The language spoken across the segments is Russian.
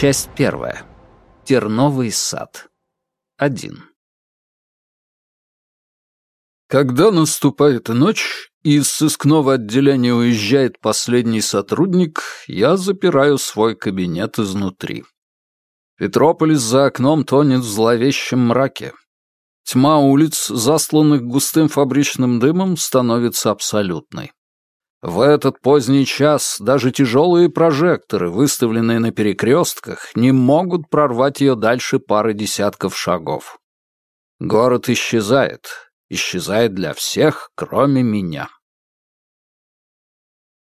Часть первая. Терновый сад. Один. Когда наступает ночь, и из сыскного отделения уезжает последний сотрудник, я запираю свой кабинет изнутри. Петрополис за окном тонет в зловещем мраке. Тьма улиц, засланных густым фабричным дымом, становится абсолютной. В этот поздний час даже тяжелые прожекторы, выставленные на перекрестках, не могут прорвать ее дальше пары десятков шагов. Город исчезает, исчезает для всех, кроме меня.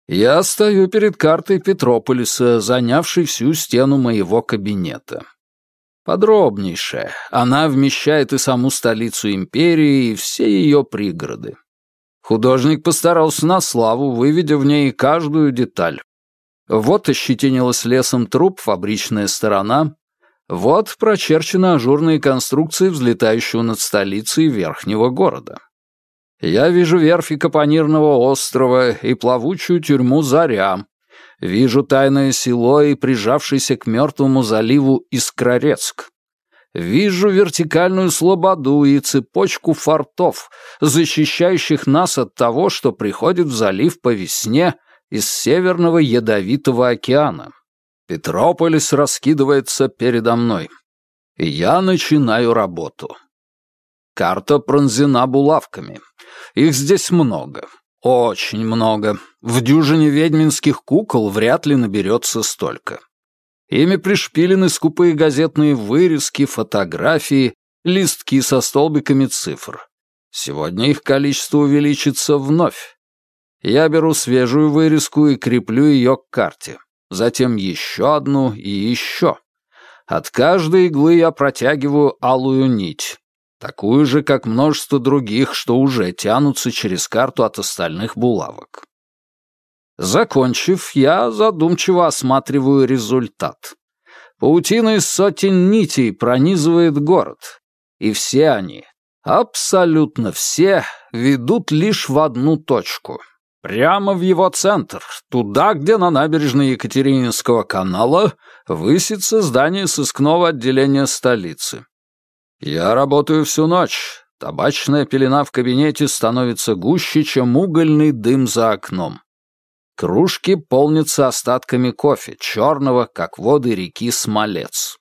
Я стою перед картой Петрополиса, занявшей всю стену моего кабинета. Подробнейшая, она вмещает и саму столицу империи, и все ее пригороды. Художник постарался на славу, выведя в ней каждую деталь. Вот ощетинилась лесом труп фабричная сторона, вот прочерчены ажурные конструкции взлетающего над столицей верхнего города. Я вижу верфи Капонирного острова и плавучую тюрьму Заря. Вижу тайное село и прижавшийся к мертвому заливу Искрорецк. Вижу вертикальную слободу и цепочку фортов, защищающих нас от того, что приходит в залив по весне из Северного Ядовитого океана. Петрополис раскидывается передо мной. И я начинаю работу. Карта пронзена булавками. Их здесь много. Очень много. В дюжине ведьминских кукол вряд ли наберется столько. Ими пришпилены скупые газетные вырезки, фотографии, листки со столбиками цифр. Сегодня их количество увеличится вновь. Я беру свежую вырезку и креплю ее к карте. Затем еще одну и еще. От каждой иглы я протягиваю алую нить. Такую же, как множество других, что уже тянутся через карту от остальных булавок. Закончив, я задумчиво осматриваю результат. Паутина из сотен нитей пронизывает город. И все они, абсолютно все, ведут лишь в одну точку. Прямо в его центр, туда, где на набережной Екатерининского канала высится здание сыскного отделения столицы. Я работаю всю ночь. Табачная пелена в кабинете становится гуще, чем угольный дым за окном. Кружки полнятся остатками кофе, черного, как воды реки Смолец.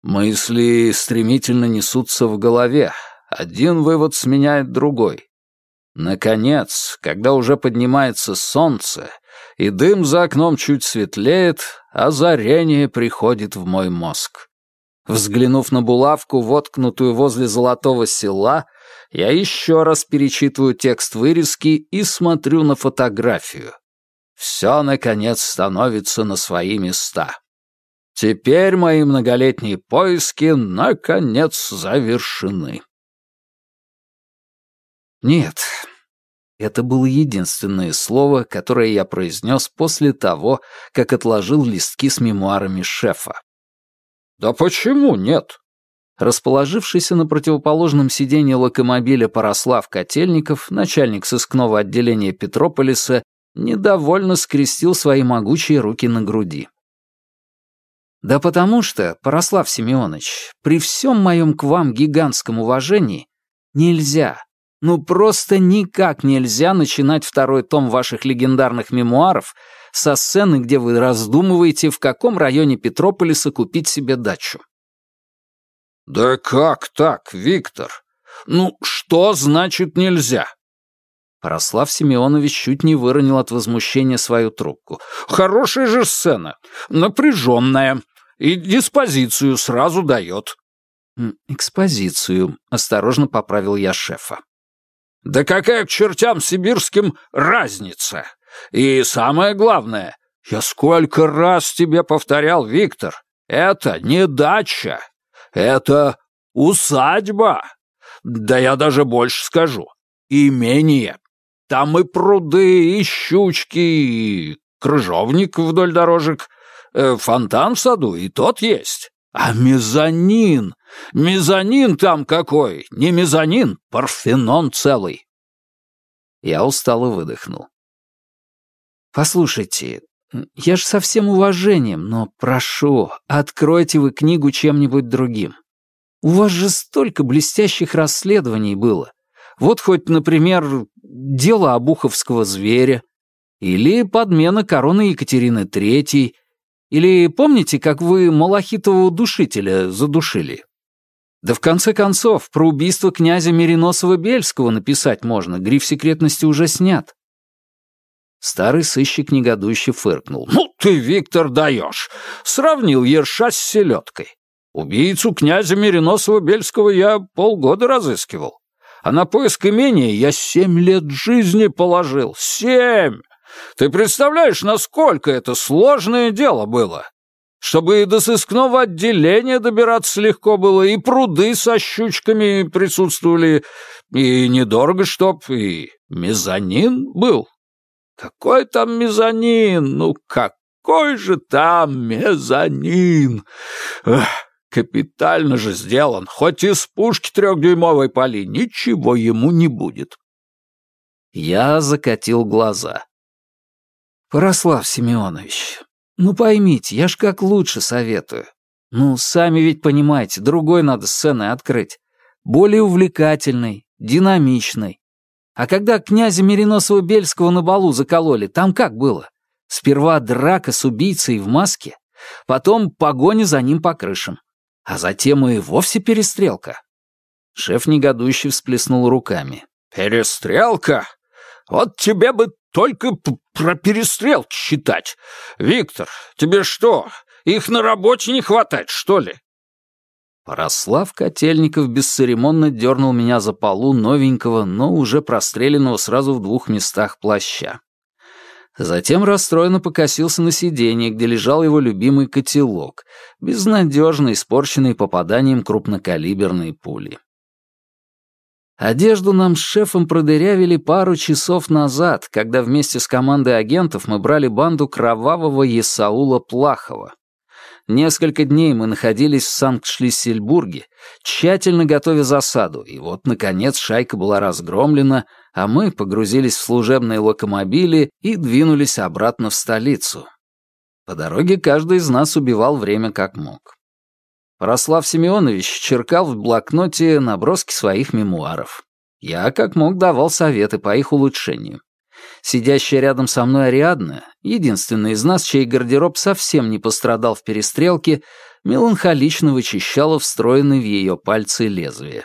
Мысли стремительно несутся в голове. Один вывод сменяет другой. Наконец, когда уже поднимается солнце, и дым за окном чуть светлеет, озарение приходит в мой мозг. Взглянув на булавку, воткнутую возле золотого села, я еще раз перечитываю текст вырезки и смотрю на фотографию. Все, наконец, становится на свои места. Теперь мои многолетние поиски, наконец, завершены. Нет, это было единственное слово, которое я произнес после того, как отложил листки с мемуарами шефа. «Да почему нет?» Расположившийся на противоположном сиденье локомобиля Порослав Котельников, начальник сыскного отделения Петрополиса, недовольно скрестил свои могучие руки на груди. «Да потому что, Порослав Семенович, при всем моем к вам гигантском уважении, нельзя, ну просто никак нельзя начинать второй том ваших легендарных мемуаров со сцены, где вы раздумываете, в каком районе Петрополиса купить себе дачу. «Да как так, Виктор? Ну, что значит нельзя?» Порослав Семенович чуть не выронил от возмущения свою трубку. «Хорошая же сцена, напряженная, и диспозицию сразу дает». «Экспозицию», — осторожно поправил я шефа. «Да какая к чертям сибирским разница? И самое главное, я сколько раз тебе повторял, Виктор, это не дача, это усадьба. Да я даже больше скажу. Имение. Там и пруды, и щучки, и крыжовник вдоль дорожек, э, фонтан в саду, и тот есть. А мезонин, мезонин там какой, не мезонин, парфенон целый. Я устало выдохнул. «Послушайте, Я же со всем уважением, но прошу, откройте вы книгу чем-нибудь другим. У вас же столько блестящих расследований было. Вот хоть, например, дело обуховского зверя, или подмена короны Екатерины Третьей, или помните, как вы Малахитового душителя задушили? Да в конце концов, про убийство князя Мириносова-Бельского написать можно, гриф секретности уже снят. Старый сыщик негодующе фыркнул. «Ну ты, Виктор, даешь! Сравнил ерша с селедкой. Убийцу князя Мириносова-Бельского я полгода разыскивал. А на поиск имения я семь лет жизни положил. Семь! Ты представляешь, насколько это сложное дело было? Чтобы и до сыскного отделения добираться легко было, и пруды со щучками присутствовали, и недорого чтоб, и мезонин был. Какой там мезонин? Ну, какой же там мезонин? Эх, капитально же сделан. Хоть из пушки трехдюймовой пали, ничего ему не будет. Я закатил глаза. «Порослав Семенович, ну поймите, я ж как лучше советую. Ну, сами ведь понимаете, другой надо сцены открыть. Более увлекательной, динамичной. А когда князя Мириносова-Бельского на балу закололи, там как было? Сперва драка с убийцей в маске, потом погоня за ним по крышам, а затем и вовсе перестрелка. Шеф негодующе всплеснул руками. «Перестрелка? Вот тебе бы только про перестрелки считать. Виктор, тебе что, их на работе не хватает, что ли?» Порослав Котельников бесцеремонно дернул меня за полу новенького, но уже простреленного сразу в двух местах плаща. Затем расстроенно покосился на сиденье, где лежал его любимый котелок, безнадежно испорченный попаданием крупнокалиберной пули. Одежду нам с шефом продырявили пару часов назад, когда вместе с командой агентов мы брали банду кровавого Есаула Плахова. Несколько дней мы находились в Санкт-Шлиссельбурге, тщательно готовя засаду, и вот, наконец, шайка была разгромлена, а мы погрузились в служебные локомобили и двинулись обратно в столицу. По дороге каждый из нас убивал время как мог. Порослав Семенович черкал в блокноте наброски своих мемуаров. Я как мог давал советы по их улучшению. Сидящая рядом со мной Ариадна, единственная из нас, чей гардероб совсем не пострадал в перестрелке, меланхолично вычищала встроенный в ее пальцы лезвие.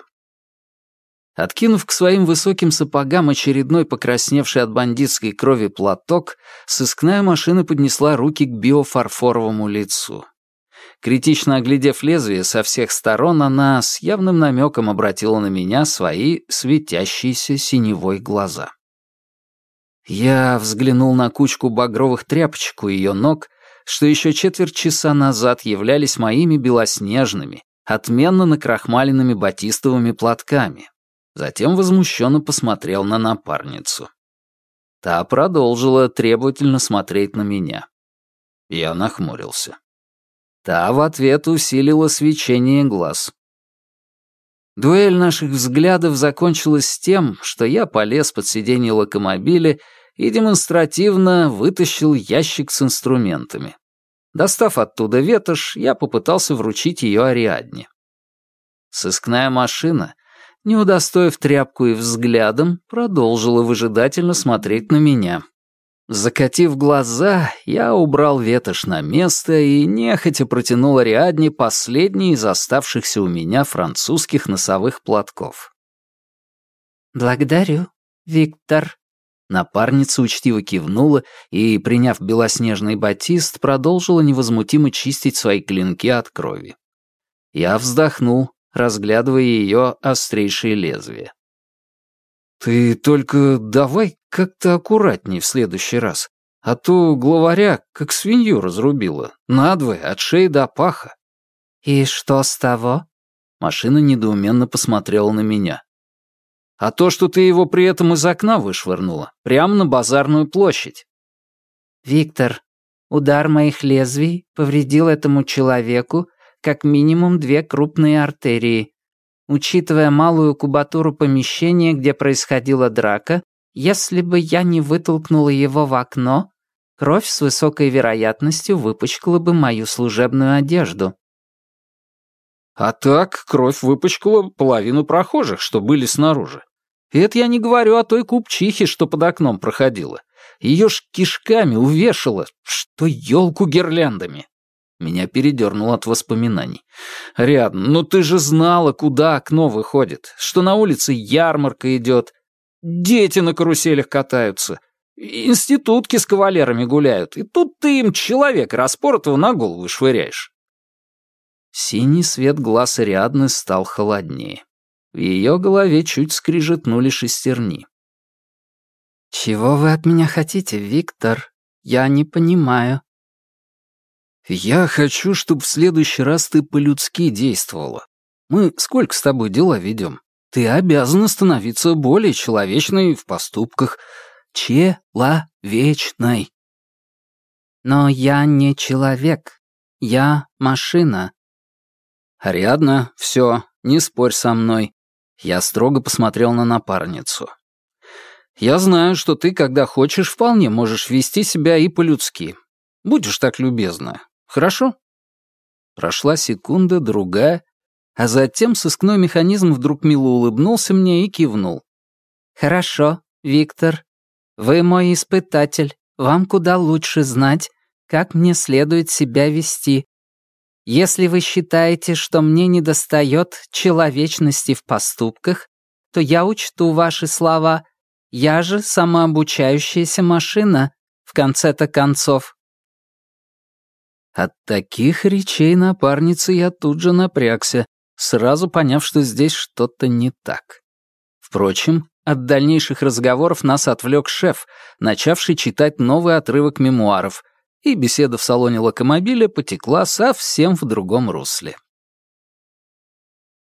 Откинув к своим высоким сапогам очередной покрасневший от бандитской крови платок, сыскная машина поднесла руки к биофарфоровому лицу. Критично оглядев лезвие со всех сторон, она с явным намеком обратила на меня свои светящиеся синевой глаза. Я взглянул на кучку багровых тряпочек у ее ног, что еще четверть часа назад являлись моими белоснежными, отменно накрахмаленными батистовыми платками. Затем возмущенно посмотрел на напарницу. Та продолжила требовательно смотреть на меня. Я нахмурился. Та в ответ усилила свечение глаз. Дуэль наших взглядов закончилась с тем, что я полез под сиденье локомобиля и демонстративно вытащил ящик с инструментами. Достав оттуда ветошь, я попытался вручить ее Ариадне. Сыскная машина, не удостоив тряпку и взглядом, продолжила выжидательно смотреть на меня. Закатив глаза, я убрал ветошь на место и нехотя протянул Ариадне последний из оставшихся у меня французских носовых платков. «Благодарю, Виктор». Напарница учтиво кивнула и, приняв белоснежный батист, продолжила невозмутимо чистить свои клинки от крови. Я вздохнул, разглядывая ее острейшие лезвия. «Ты только давай как-то аккуратней в следующий раз, а то главаря как свинью разрубила, надвое, от шеи до паха». «И что с того?» Машина недоуменно посмотрела на меня. «А то, что ты его при этом из окна вышвырнула, прямо на базарную площадь». «Виктор, удар моих лезвий повредил этому человеку как минимум две крупные артерии, Учитывая малую кубатуру помещения, где происходила драка, если бы я не вытолкнула его в окно, Кровь с высокой вероятностью выпачкала бы мою служебную одежду. А так кровь выпачкала половину прохожих, что были снаружи. И это я не говорю о той купчихе, что под окном проходила. Ее ж кишками увешала, что елку гирляндами. Меня передернуло от воспоминаний. «Рядом, ну ты же знала, куда окно выходит, что на улице ярмарка идет, дети на каруселях катаются, институтки с кавалерами гуляют, и тут ты им человека распоротого на голову швыряешь». Синий свет глаз Ариадны стал холоднее. В ее голове чуть скрижетнули шестерни. «Чего вы от меня хотите, Виктор? Я не понимаю». «Я хочу, чтобы в следующий раз ты по-людски действовала. Мы сколько с тобой дела ведем? Ты обязана становиться более человечной в поступках. Человечной». «Но я не человек. Я машина». «Ариадна, все, не спорь со мной». Я строго посмотрел на напарницу. «Я знаю, что ты, когда хочешь, вполне можешь вести себя и по-людски. Будешь так любезна. Хорошо?» Прошла секунда, другая, а затем сыскной механизм вдруг мило улыбнулся мне и кивнул. «Хорошо, Виктор. Вы мой испытатель. Вам куда лучше знать, как мне следует себя вести. Если вы считаете, что мне недостает человечности в поступках, то я учту ваши слова. Я же самообучающаяся машина, в конце-то концов. От таких речей напарницы я тут же напрягся, сразу поняв, что здесь что-то не так. Впрочем, от дальнейших разговоров нас отвлек шеф, начавший читать новый отрывок мемуаров, и беседа в салоне локомобиля потекла совсем в другом русле.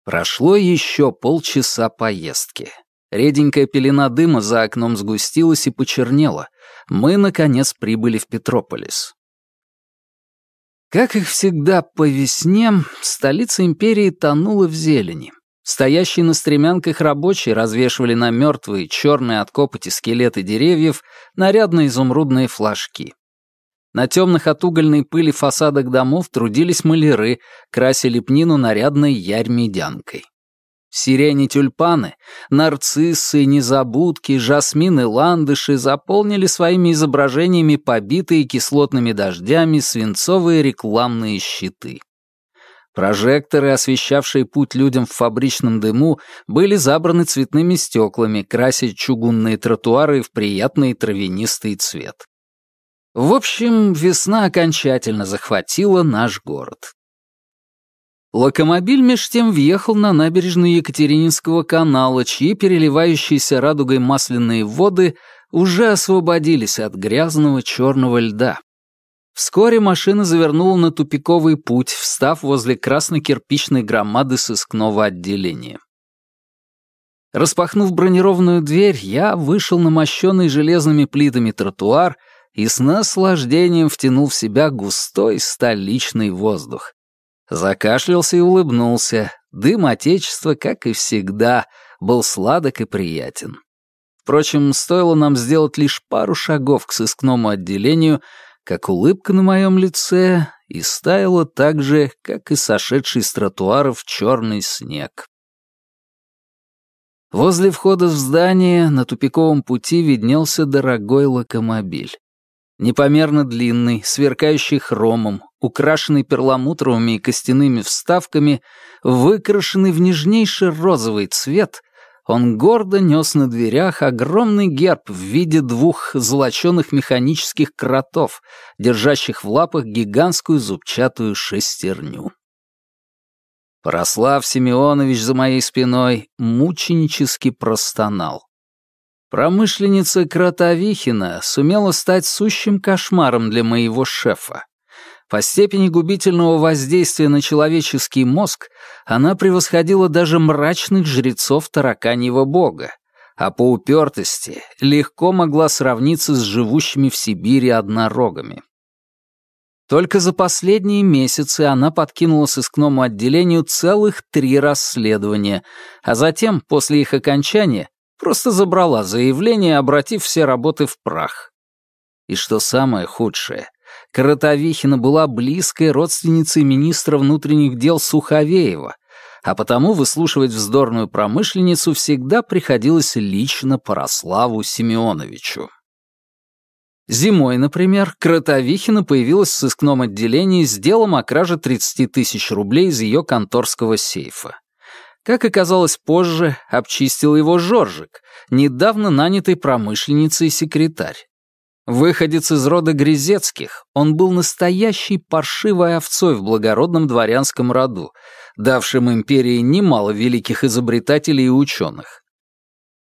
Прошло еще полчаса поездки. Реденькая пелена дыма за окном сгустилась и почернела. Мы, наконец, прибыли в Петрополис. Как их всегда по весне, столица империи тонула в зелени. Стоящие на стремянках рабочие развешивали на мертвые, черные от копоти скелеты деревьев нарядные изумрудные флажки. На темных от угольной пыли фасадах домов трудились маляры, красили лепнину нарядной ярь-медянкой. Сирени тюльпаны, нарциссы, незабудки, жасмины ландыши заполнили своими изображениями побитые кислотными дождями свинцовые рекламные щиты. Прожекторы, освещавшие путь людям в фабричном дыму, были забраны цветными стеклами, крася чугунные тротуары в приятный травянистый цвет. В общем, весна окончательно захватила наш город. Локомобиль меж тем въехал на набережную Екатерининского канала, чьи переливающиеся радугой масляные воды уже освободились от грязного черного льда. Вскоре машина завернула на тупиковый путь, встав возле красно-кирпичной громады сыскного отделения. Распахнув бронированную дверь, я вышел на мощенный железными плитами тротуар и с наслаждением втянул в себя густой столичный воздух. Закашлялся и улыбнулся. Дым Отечества, как и всегда, был сладок и приятен. Впрочем, стоило нам сделать лишь пару шагов к сыскному отделению, как улыбка на моем лице и стаяла так же, как и сошедший с тротуаров черный снег. Возле входа в здание на тупиковом пути виднелся дорогой локомобиль непомерно длинный, сверкающий хромом, украшенный перламутровыми и костяными вставками, выкрашенный в нежнейший розовый цвет, он гордо нес на дверях огромный герб в виде двух золоченых механических кротов, держащих в лапах гигантскую зубчатую шестерню. Порослав Семенович за моей спиной мученически простонал. Промышленница Кротовихина сумела стать сущим кошмаром для моего шефа. По степени губительного воздействия на человеческий мозг она превосходила даже мрачных жрецов тараканьего бога, а по упертости легко могла сравниться с живущими в Сибири однорогами. Только за последние месяцы она подкинула сыскному отделению целых три расследования, а затем, после их окончания, Просто забрала заявление, обратив все работы в прах. И что самое худшее, Коротовихина была близкой родственницей министра внутренних дел Суховеева, а потому выслушивать вздорную промышленницу всегда приходилось лично Порославу Семеновичу. Зимой, например, Кротовихина появилась в сыскном отделении с делом о краже 30 тысяч рублей из ее конторского сейфа. Как оказалось позже, обчистил его Жоржик, недавно нанятый промышленницей секретарь. Выходец из рода Грязецких, он был настоящей паршивой овцой в благородном дворянском роду, давшим империи немало великих изобретателей и ученых.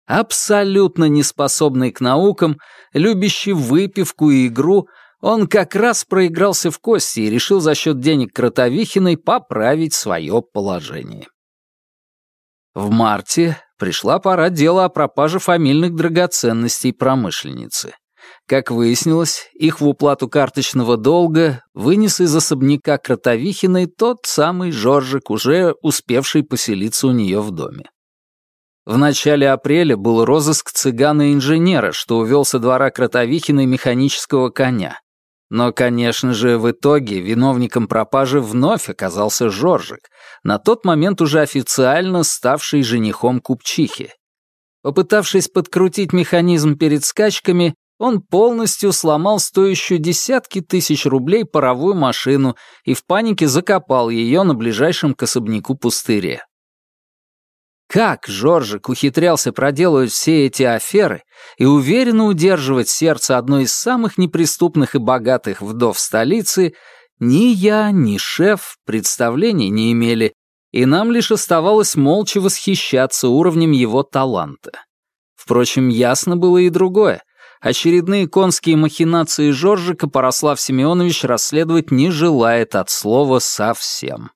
Абсолютно неспособный к наукам, любящий выпивку и игру, он как раз проигрался в кости и решил за счет денег Кротовихиной поправить свое положение. В марте пришла пора дела о пропаже фамильных драгоценностей промышленницы. Как выяснилось, их в уплату карточного долга вынес из особняка Кротовихиной тот самый Жоржик, уже успевший поселиться у нее в доме. В начале апреля был розыск цыгана-инженера, что увел со двора Кротовихиной механического коня. Но, конечно же, в итоге виновником пропажи вновь оказался Жоржик, на тот момент уже официально ставший женихом купчихи. Попытавшись подкрутить механизм перед скачками, он полностью сломал стоящую десятки тысяч рублей паровую машину и в панике закопал ее на ближайшем к особняку пустыре. Как Жоржик ухитрялся проделывать все эти аферы и уверенно удерживать сердце одной из самых неприступных и богатых вдов столицы, ни я, ни шеф представлений не имели, и нам лишь оставалось молча восхищаться уровнем его таланта. Впрочем, ясно было и другое. Очередные конские махинации Жоржика Порослав Семенович расследовать не желает от слова совсем.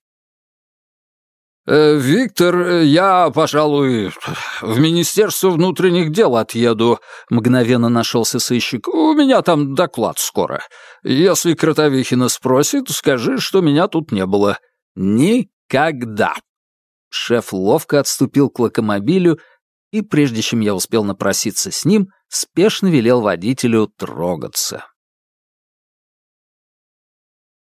«Э, «Виктор, я, пожалуй, в Министерство внутренних дел отъеду», — мгновенно нашелся сыщик. «У меня там доклад скоро. Если Кротовихина спросит, скажи, что меня тут не было». «Никогда!» Шеф ловко отступил к локомобилю и, прежде чем я успел напроситься с ним, спешно велел водителю трогаться.